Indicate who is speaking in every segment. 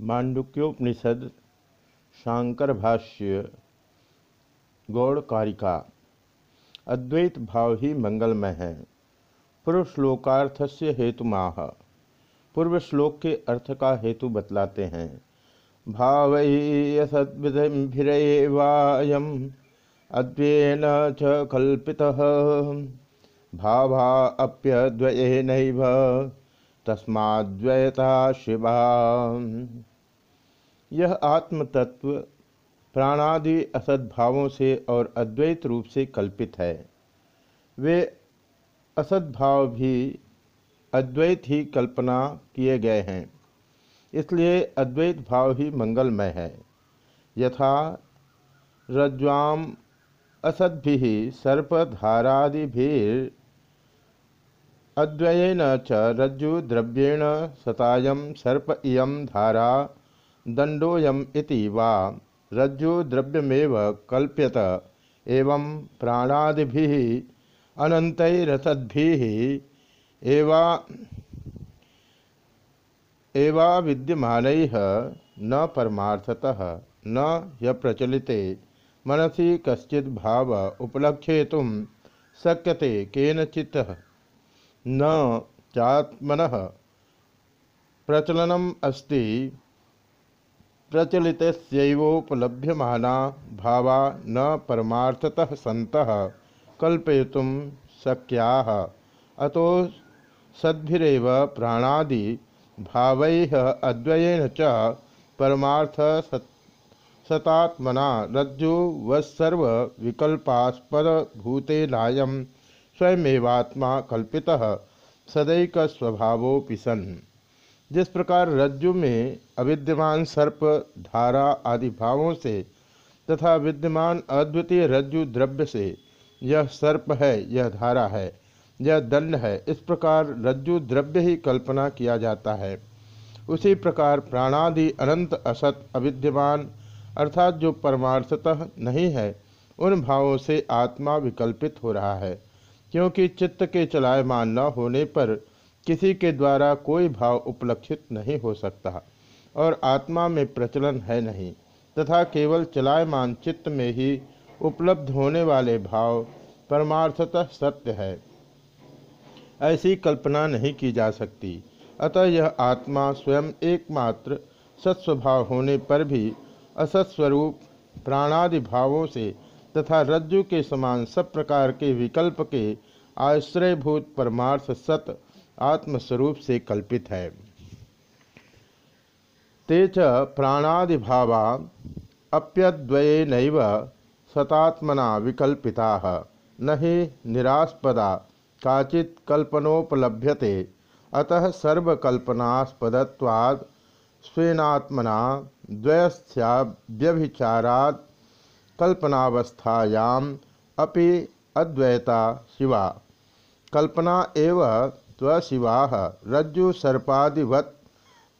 Speaker 1: मांडुक्योपनिषद शांकर भाष्य गौड़ कारिका अद्वैत भाव ही मंगलमय है। पूर्व श्लोकार्थ से हेतुमाह। पूर्व श्लोक के अर्थ का हेतु बतलाते हैं। भावयसद्विधिभिरेवायम अद्वेन च कल्पितः। भावा अप्यद्वयेन तस्माद्वयता शिवा। यह आत्म तत्व प्राणादि असद्भावों से और अद्वैत रूप से कल्पित है। वे असद्भाव भी अद्वैत ही कल्पना किए गए हैं। इसलिए अद्वैत भाव ही मंगलमय है। यथा रज्वाम असद्भि सर्पधारादिभिर अद्वयेन च रज्जुद्रव्येण सतायम सर्प इयम धारा दंडोयम इति वा रज्जुद्रव्यमेव कल्प्यत एवं प्राणादि अनन्तैरसद्भिः एवा एवा विद्यमानैः न परमार्थतः न यप्रचलिते मनसि कश्चित् भाव उपलक्षेतुं शक्यते केनचित् न चात्मन प्रचलनम अस्ति। प्रचलितोपलभ्यमाना भावा न परमार्थतः सन्तः। कल्पयितुं शक्याः। अतो सद्भिरेव प्राणादि भावैः अद्वयेन च परमार्थ सतात्मना रज्जुवत्सर्व विकल्पास्पद भूतेनायम स्वयमेवात्मा कल्पितः सदैक स्वभावोपि सन। जिस प्रकार रज्जु में अविद्यमान सर्प, धारा आदि भावों से तथा विद्यमान अद्वितीय रज्जु द्रव्य से यह सर्प है, यह धारा है, यह दंड है, इस प्रकार रज्जु द्रव्य ही कल्पना किया जाता है। उसी प्रकार प्राणादि अनंत असत अविद्यमान, अर्थात जो परमार्थतः नहीं है, उन भावों से आत्मा विकल्पित हो रहा है। क्योंकि चित्त के चलायमान न होने पर किसी के द्वारा कोई भाव उपलक्षित नहीं हो सकता, और आत्मा में प्रचलन है नहीं, तथा केवल चलायमान चित्त में ही उपलब्ध होने वाले भाव परमार्थतः सत्य है। ऐसी कल्पना नहीं की जा सकती। अतः यह आत्मा स्वयं एकमात्र सत्स्वभाव होने पर भी असत्स्वरूप प्राणादि भावों से तथा रज्जु के समान सब प्रकार के विकल्प के आश्रयभूत परमार्थ सत आत्मस्वरूप से कल्पित है। ते च प्राणादिभावा अप्यद्वयेन सतात्मना विकल्पिता। न ही निरास्पदा काचित कल्पनोपलभ्यते। अतः सर्वकल्पनास्पदत्वाद स्वेनात्मना द्वयस्याव्यभिचारात् कल्पनावस्थायाम अपि अद्वैता शिवा। कल्पना एव त्वशिवा रज्जु सर्पादिवत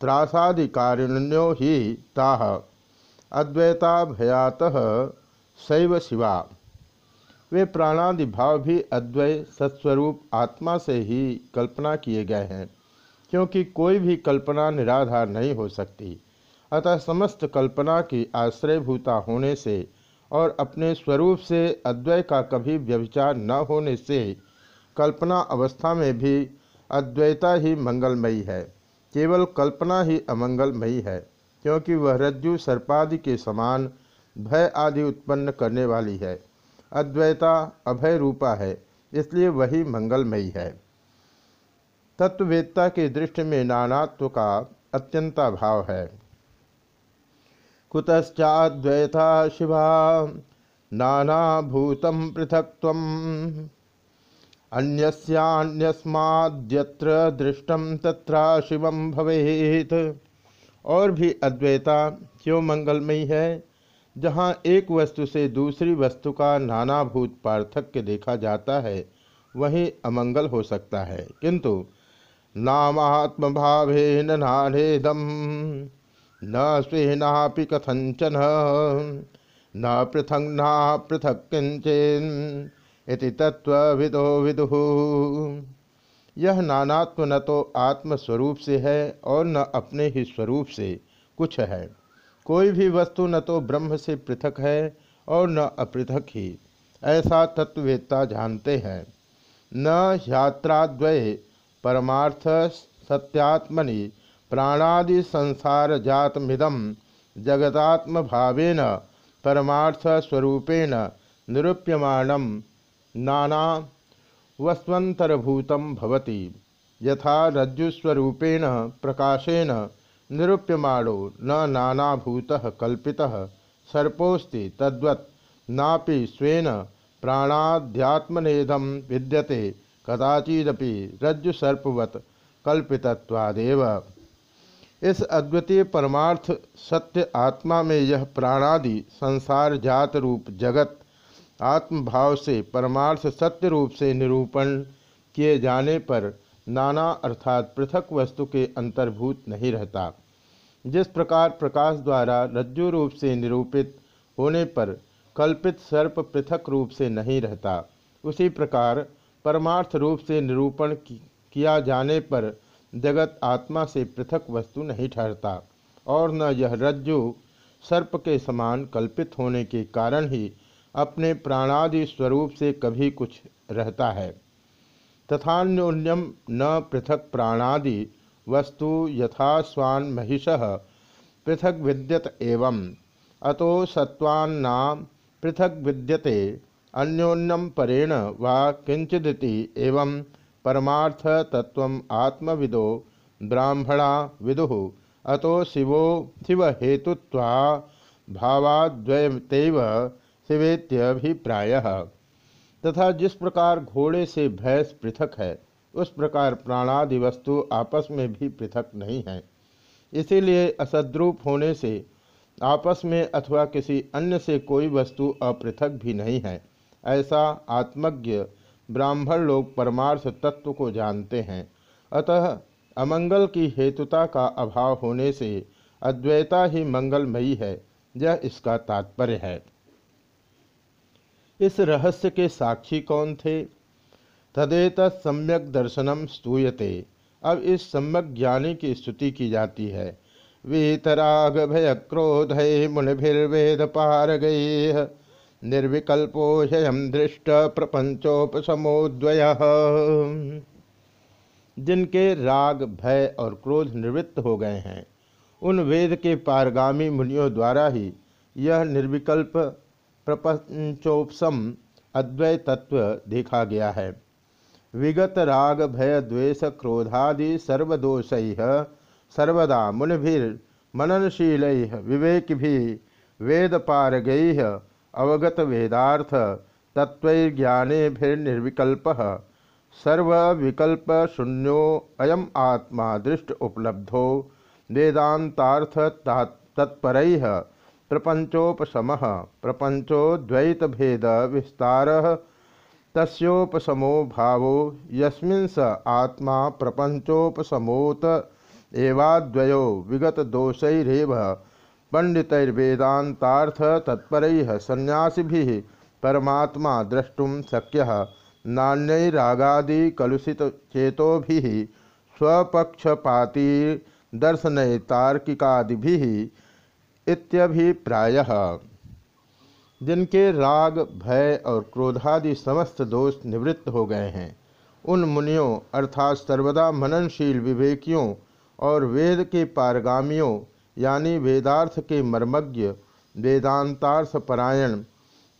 Speaker 1: त्रासादिकारिण्यो ही ताह अद्वैता भयात शैव शिवा। वे प्राणादि भाव भी अद्वै सत्स्वरूप आत्मा से ही कल्पना किए गए हैं, क्योंकि कोई भी कल्पना निराधार नहीं हो सकती। अतः समस्त कल्पना की आश्रयभूता होने से और अपने स्वरूप से अद्वय का कभी व्यविचार न होने से कल्पना अवस्था में भी अद्वैता ही मंगलमयी है। केवल कल्पना ही अमंगलमयी है, क्योंकि वह रज्जु, सर्पादि के समान भय आदि उत्पन्न करने वाली है। अद्वैता अभय रूपा है, इसलिए वही मंगलमयी है। तत्ववेत्ता के दृष्टि में नानात्व का अत्यंता भाव है। कुतश्चाद्वैता शिवा। नानाभूतं पृथक्त्वम्। अन्यस्यान्यस्माद्यत्र दृष्टम तत्रा शिवम भवेत। और भी अद्वैता क्यों मंगलमयी है, जहाँ एक वस्तु से दूसरी वस्तु का नानाभूत पार्थक्य देखा जाता है, वही अमंगल हो सकता है। किंतु नामात्म भावे नानेदम न स्वेनापि कथंचन न पृथक न पृथक किंचन इति तत्विदो विदु। यह नानात्व न तो आत्मस्वरूप से है और न अपने ही स्वरूप से कुछ है। कोई भी वस्तु न तो ब्रह्म से पृथक है और न अपृथक ही, ऐसा तत्ववेत्ता जानते हैं। न ह्यात्राद्वय परमार्थ सत्यात्मनि प्राणादि संसार जातमिदम जगतात्म भावेन परमार्थ स्वरूपेण निरूप्यमाणम नाना वस्वंतरभूतम भवति। यथा रज्जुस्वरूपेण, प्रकाशेन, निरूप्यमाणो न नानाभूतः कल्पितः सर्पोस्ति तद्वत्, नापि स्वेन प्राणाध्यात्मनेदम विद्यते, कदाचिदपि रज्जुसर्पवत् कल्पितत्वादेव। इस अद्वितीय परमार्थ सत्य आत्मा में यह प्राणादि संसार जात रूप जगत आत्मभाव से परमार्थ सत्य रूप से निरूपण किए जाने पर नाना अर्थात पृथक वस्तु के अंतर्भूत नहीं रहता। जिस प्रकार प्रकाश द्वारा रज्जु रूप से निरूपित होने पर कल्पित सर्प पृथक रूप से नहीं रहता, उसी प्रकार परमार्थ रूप से निरूपण किया जाने पर जगत आत्मा से पृथक वस्तु नहीं ठहरता, और न यह रज्जु सर्प के समान कल्पित होने के कारण ही अपने प्राणादि स्वरूप से कभी कुछ रहता है। तथान्योन्यम न पृथक प्राणादि वस्तु यथा स्वान महिष पृथक विद्यत एवं अतो सत्वान्ना पृथक विद्यते अन्योन्यम परेण वा किंचिदी एवं परमार्थ तत्व आत्मविदो ब्राह्मणा विदु। अतो शिवो शिव हेतुत्वा भावाद्वयतेव शिवेत्यभिप्राय। तथा जिस प्रकार घोड़े से भैंस पृथक है, उस प्रकार प्राणादि वस्तु आपस में भी पृथक नहीं है। इसीलिए असद्रूप होने से, आपस में अथवा किसी अन्य से कोई वस्तु अपृथक भी नहीं है। ऐसा आत्मज्ञ ब्राह्मण लोग परमार्थ तत्व को जानते हैं। अतः अमंगल की हेतुता का अभाव होने से अद्वैता ही मंगलमयी है, यह इसका तात्पर्य है। इस रहस्य के साक्षी कौन थे? तदेत सम्यक दर्शनम स्तूयते। अब इस सम्यक ज्ञानी की स्तुति की जाती है। वीतराग भय क्रोध मुनिर्वेद पार गए निर्विकल्पो दृष्ट प्रपंचोपमोद्वय जिनके राग, भय और क्रोध निवृत्त हो गए हैं, उन वेद के पारगामी मुनियों द्वारा ही यह निर्विकल्प प्रपंचोपम अद्वय तत्व देखा गया है। विगत राग, भय, द्वेष, क्रोधादि सर्वदोष, सर्वदा मुनिभिर मननशील विवेक भी वेद पारगै अवगत वेदार्थ तत्वज्ञाने निर्विकल्प सर्विकल्प शून्यो अयम आत्मा दृष्ट उपलब्धो वेदांतार्थ तत्पर प्रपंचोपम प्रपंचोद्वैत भेद विस्तार तस्ोपमो भाव यस्मिन् आत्मा प्रपंचोपमोत एवाद्वयो विगत दोषैरव पंडितर्वेदाताथ तत्पर सन्यासी परमात्मा द्रष्टुम शक्य। नान्यरागादि कलुषित चेतो भी स्वपक्षपाती दर्शन तार्किकादि इत्यभिप्राय। जिनके राग, भय और क्रोधादि समस्त दोष निवृत्त हो गए हैं, उन मुनियों अर्थात सर्वदा मननशील विवेकियों और वेद के पारगामियों यानी वेदार्थ के मर्मज्ञ वेदांतार्थ परायण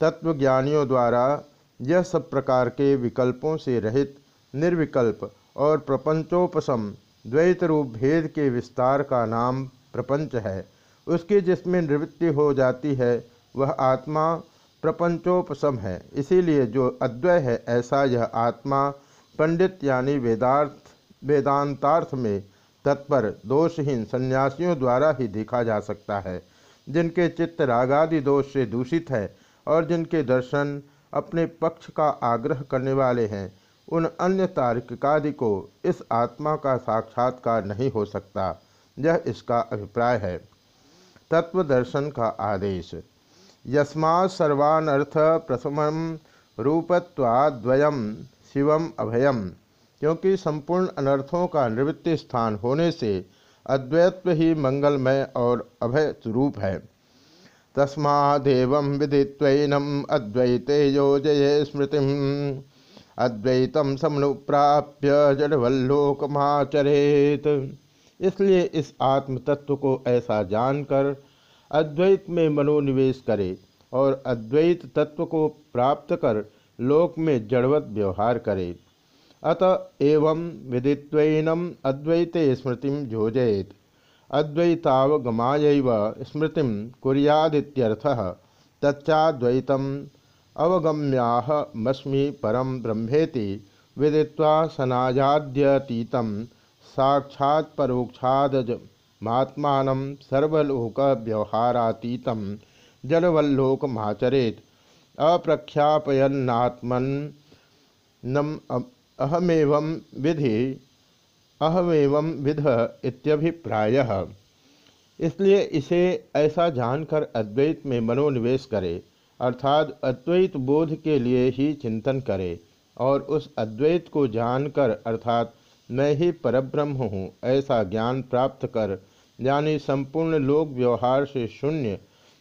Speaker 1: तत्वज्ञानियों द्वारा यह सब प्रकार के विकल्पों से रहित निर्विकल्प और प्रपंचोपम द्वैत रूप भेद के विस्तार का नाम प्रपंच है। उसकी जिसमें निवृत्ति हो जाती है, वह आत्मा प्रपंचोपम है। इसीलिए जो अद्वय है, ऐसा यह आत्मा पंडित यानी वेदार्थ, वेदांतार्थ में तत्पर दोषहीन सन्यासियों द्वारा ही देखा जा सकता है। जिनके चित्त रागादि दोष से दूषित है और जिनके दर्शन अपने पक्ष का आग्रह करने वाले हैं, उन अन्य तार्किकादि को इस आत्मा का साक्षात्कार नहीं हो सकता। यह इसका अभिप्राय है। तत्व दर्शन का आदेश। यस्मा सर्वानर्थ प्रथम रूपत्वाद्वयम शिवम अभयम। क्योंकि संपूर्ण अनर्थों का निवृत्ति स्थान होने से अद्वैत्व ही मंगलमय और अभय स्वरूप है। तस्मादेव विदित्वनम अद्वैते योजये स्मृति। अद्वैतम समनुप्राप्य जड़वल्लोकमाचरेत। इसलिए इस आत्म तत्व को ऐसा जानकर अद्वैत में मनोनिवेश करे और अद्वैत तत्व को प्राप्त कर लोक में जड़वत व्यवहार करे। अत एवं विदित्वनम अद्वैते स्मृति जोजयेत अद्वैतावगमाय स्मृति कुरियादित्यर्थः तच्चाद्वैतम अवगम्याहमस्मी परम ब्रह्मेति विदित्वा सनाजाद्यतीत साक्षात् परोक्षादज महात्मान सर्वलोक व्यवहारातीत जलवल्लोकमाचरेत अप्रख्यापयन्नात्मन अहमेव विधि, अहमेव विध इत्यभिप्राय। इसलिए इसे ऐसा जानकर अद्वैत में मनोनिवेश करे, अर्थात अद्वैत बोध के लिए ही चिंतन करे, और उस अद्वैत को जानकर, अर्थात मैं ही परब्रह्म हूँ, ऐसा ज्ञान प्राप्त कर, यानी संपूर्ण लोक व्यवहार से शून्य,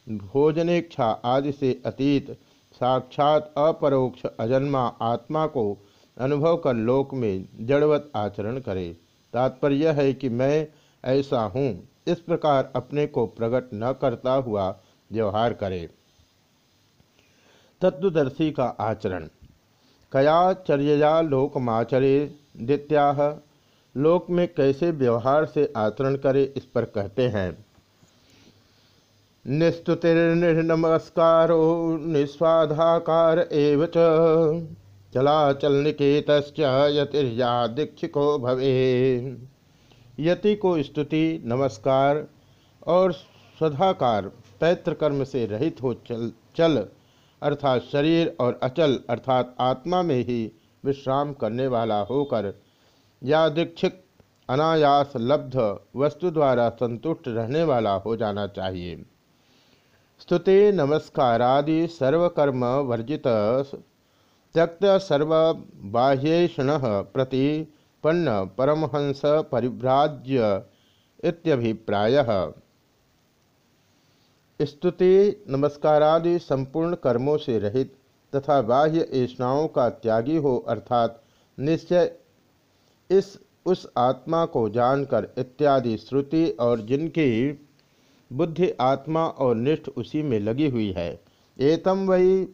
Speaker 1: भोजनेच्छा आदि से अतीत, साक्षात अपरोक्ष अजन्मा आत्मा को अनुभव कर लोक में जड़वत आचरण करे। तात्पर्य है कि मैं ऐसा हूँ। इस प्रकार अपने को प्रकट न करता हुआ व्यवहार करे। तत्वदर्शी का आचरण। कयाचर्या लोकमाचरे दित्याह। लोक में कैसे व्यवहार से आचरण करे इस पर कहते हैं। निस्तुतिर्निर्नमस्कारो निस्वाधाकार एव चलाचल निकेत यतिर्या दीक्षिको भवे यति को स्तुति, नमस्कार और स्वधाकार पैत्र कर्म से रहित हो चल चल, अर्थात शरीर और अचल, अर्थात आत्मा में ही विश्राम करने वाला होकर या दीक्षित अनायास, लब्ध वस्तु द्वारा संतुष्ट रहने वाला हो जाना चाहिए। स्तुति, नमस्कारादि सर्वकर्म वर्जित त्यक्त सर्वबाह्येषण प्रतिपन्न परमहंस परिभ्राज्य इत्यभिप्रायः। स्तुति नमस्कारादि संपूर्ण कर्मों से रहित तथा बाह्य ऐष्णाओं का त्यागी हो अर्थात निश्चय इस उस आत्मा को जानकर इत्यादि श्रुति और जिनकी बुद्धि आत्मा और निष्ठ उसी में लगी हुई है, एतम वही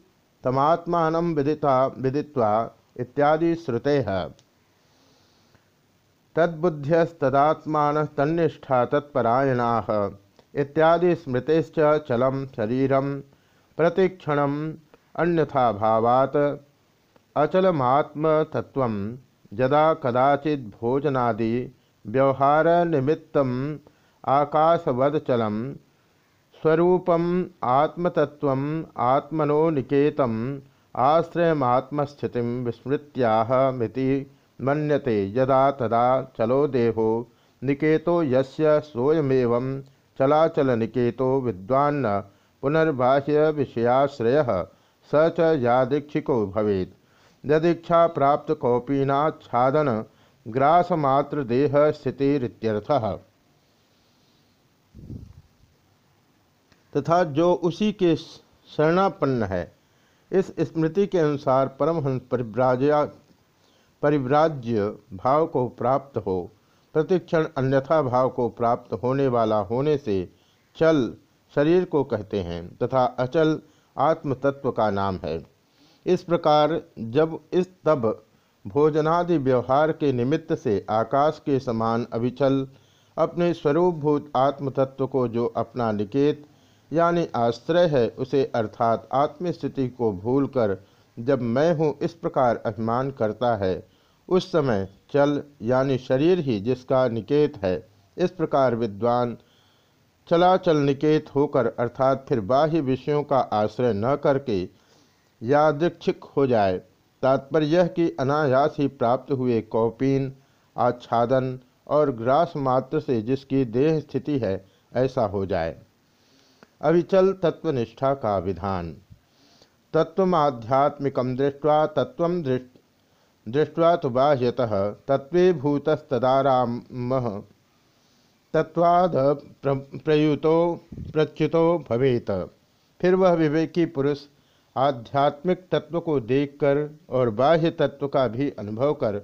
Speaker 1: तमात्मान विदिता, विदित्वा इत्यादि श्रुते। तद्बुद्ध्यस्तदात्मान तन्निष्ठा तत्परायणा। इत्यादि स्मृतिश्च चलम शरीरम प्रतिक्षण अन्यथा भावात। अचलमात्मतत्व जदा कदाचि भोजनादि व्यवहार निमित्त आकाशवदचलम स्वरूपम आत्मतत्व आत्मनो निकेत आश्रयमात्मस्थिति विस्मृत्याहमिति मन्यते यदा तदा चलो देहो निकेतो यस्य सोयमेवं चलाचल निकेतो विद्वान्न पुनर्बाह्य विषयाश्रय स च यादीक्षिको भवेत्। यदीक्षा प्राप्त कौपीनाच्छादन ग्रासमात्र देह स्थितिरित्यर्थः तथा जो उसी के शरणापन्न है। इस स्मृति के अनुसार परमहंस परिव्राज्या परिव्राज्य भाव को प्राप्त हो। प्रतिक्षण अन्यथा भाव को प्राप्त होने वाला होने से चल शरीर को कहते हैं तथा अचल आत्म तत्व का नाम है। इस प्रकार जब इस तब भोजनादि व्यवहार के निमित्त से आकाश के समान अविचल अपने स्वरूपभूत आत्म तत्व को जो अपना निकेत यानी आश्रय है उसे अर्थात आत्मस्थिति को भूलकर जब मैं हूँ इस प्रकार अभिमान करता है, उस समय चल यानी शरीर ही जिसका निकेत है, इस प्रकार विद्वान चलाचल निकेत होकर अर्थात फिर बाह्य विषयों का आश्रय न करके यादृक्षिक हो जाए। तात्पर्य यह कि अनायास ही प्राप्त हुए कौपीन, आच्छादन और ग्रास मात्र से जिसकी देह स्थिति है, ऐसा हो जाए। अविचल तत्वनिष्ठा का विधान। तत्व दृष्ट, दृष्ट्वा तो बाह्यतः तत्वीभूतस्तदाराम तत्वाद प्रयुतो प्रच्युतो भवेत। फिर वह विवेकी पुरुष आध्यात्मिक तत्व को देखकर और बाह्य तत्व का भी अनुभव कर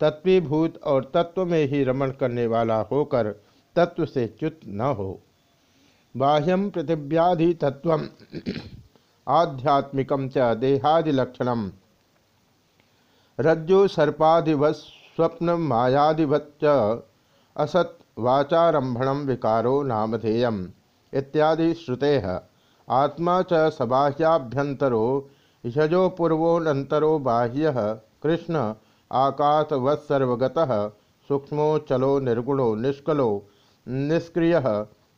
Speaker 1: तत्वीभूत और तत्व में ही रमण करने वाला होकर तत्व से च्युत न हो। बाह्यम पृथिव्याधि तत्व आध्यात्मिक देहादिलक्षण रज्जु सर्पादिवत् स्वप्न मायादिवच्च असत वाचारंभण विकारो नामधेय इत्यादि श्रुते। आत्मा च सबाह्याभ्यंतरो यजो पूर्वोनंतरो बाह्य। कृष्ण आकाशवत्सर्वगत, सूक्ष्मो चलो निर्गुणो निष्कलो निष्क्रिय।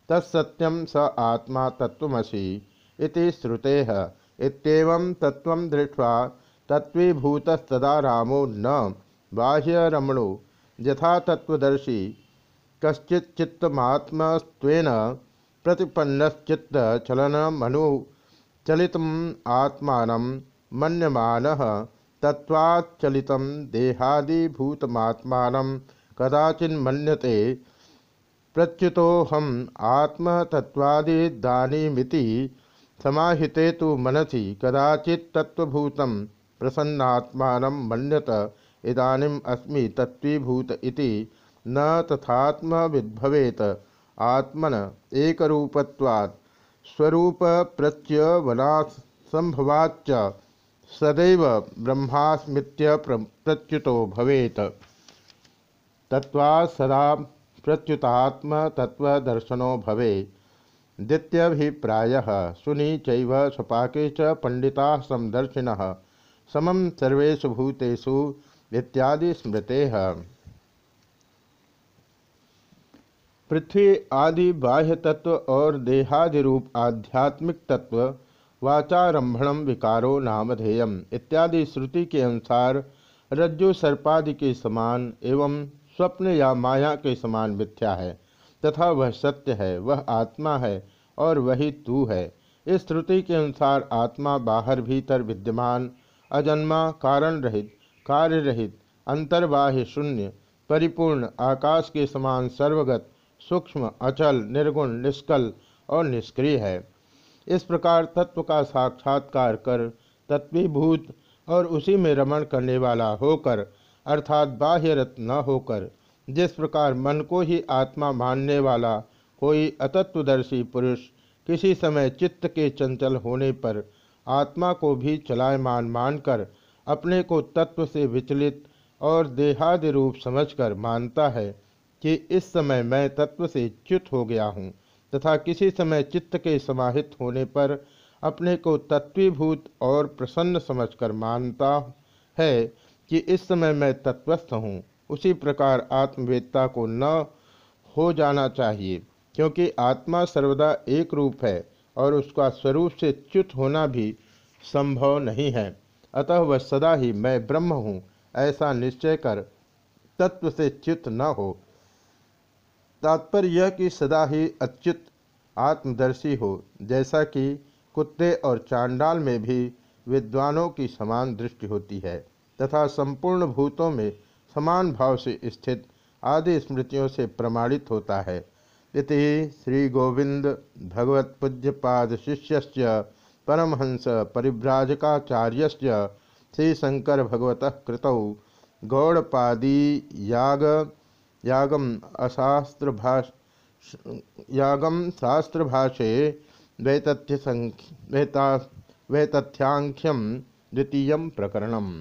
Speaker 1: तत्सत्यम स आत्मा तत्वसी इति श्रुते इतम तत्व दृष्ट्वा तत्वीभूतस्तदा रामो न। बाह्यरमणो यथा तत्वदर्शी कश्चिच्चित्तमात्मत्वेन प्रतिपन्नश्चित्त चलन मनु चलित आत्मा मन्यमान तत्वाचलित देहादिभूतमात्मा कदाचिन्मन्यते प्रच्युतोहम आत्मतत्वादिदानीमिति समाहिते तो मनसी कदाचित् तत्वभूत प्रसन्नात्मा मन्यत इदानीम अस्मि तत्वीभूत इति न तथात्म विद्भवेत आत्मन एक स्वरूप प्रत्यवना संभवाच्च सदैव ब्रह्मास्मृत्य प्रच्युतो भवेत। तत्वा सदा प्रच्युतात्म तत्वदर्शनो भवे द्वितीयभिप्राय सुनी चैव स्वपाके च पंडिता समदर्शिन। समम सर्वेषु भूतेषु इत्यादि स्मृते। पृथ्वी आदि बाह्य तत्व और देहादि रूप आध्यात्मिक तत्व वाचारंभम विकारो नामधेयम इत्यादि श्रुति के अनुसार रज्जु सर्पादि के समान एवं स्वप्न या माया के समान मिथ्या है, तथा वह सत्य है, वह आत्मा है, और वही तू है। इस श्रुति के अनुसार आत्मा बाहर भीतर विद्यमान, अजन्मा कारण रहित, कार्य रहित, अंतर्बाह्य शून्य, परिपूर्ण, आकाश के समान सर्वगत, सूक्ष्म, अचल, निर्गुण, निष्कल और निष्क्रिय है। इस प्रकार तत्व का साक्षात्कार कर, तत्वीभूत और उसी में रमण करने वाला होकर अर्थात बाह्यरत न होकर, जिस प्रकार मन को ही आत्मा मानने वाला कोई अतत्वदर्शी पुरुष किसी समय चित्त के चंचल होने पर आत्मा को भी चलायमान मानकर अपने को तत्व से विचलित और देहादि रूप समझकर मानता है कि इस समय मैं तत्व से च्युत हो गया हूँ तथा किसी समय चित्त के समाहित होने पर अपने को तत्वीभूत और प्रसन्न समझकर मानता है। कि इस समय मैं तत्वस्थ हूँ। उसी प्रकार आत्मवेदता को न हो जाना चाहिए, क्योंकि आत्मा सर्वदा एक रूप है और उसका स्वरूप से च्युत होना भी संभव नहीं है। अतः वह सदा ही मैं ब्रह्म हूँ, ऐसा निश्चय कर तत्व से च्युत न हो। तात्पर्य यह कि सदा ही अच्युत आत्मदर्शी हो, जैसा कि कुत्ते और चांडाल में भी विद्वानों की समान दृष्टि होती है। तथा संपूर्ण भूतों में समान भाव से स्थित आदि स्मृतियों से प्रमाणित होता है। इति श्री गोविंद भगवत पूज्यपाद शिष्य परमहंस परिव्राजकाचार्य श्री शंकर भगवत कृतौ गौड़पादी याग यागम अशास्त्र भाष यागम शास्त्र भाषे वैतथ्य वैता वैतथ्यांख्यम द्वितीय प्रकरणम।